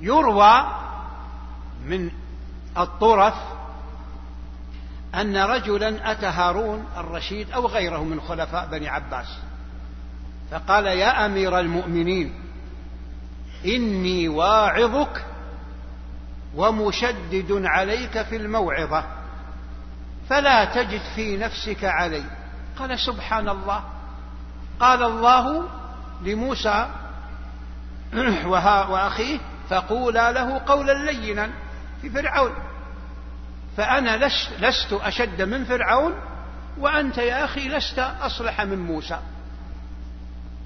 يروى من الطرف أن رجلا أتى هارون الرشيد أو غيره من خلفاء بني عباس فقال يا أمير المؤمنين إني واعظك ومشدد عليك في الموعظة فلا تجد في نفسك علي. قال سبحان الله. قال الله لموسى وأخيه فقولا له قولا لينا في فرعون. فأنا لست أشد من فرعون وأنت يا أخي لست أصلح من موسى.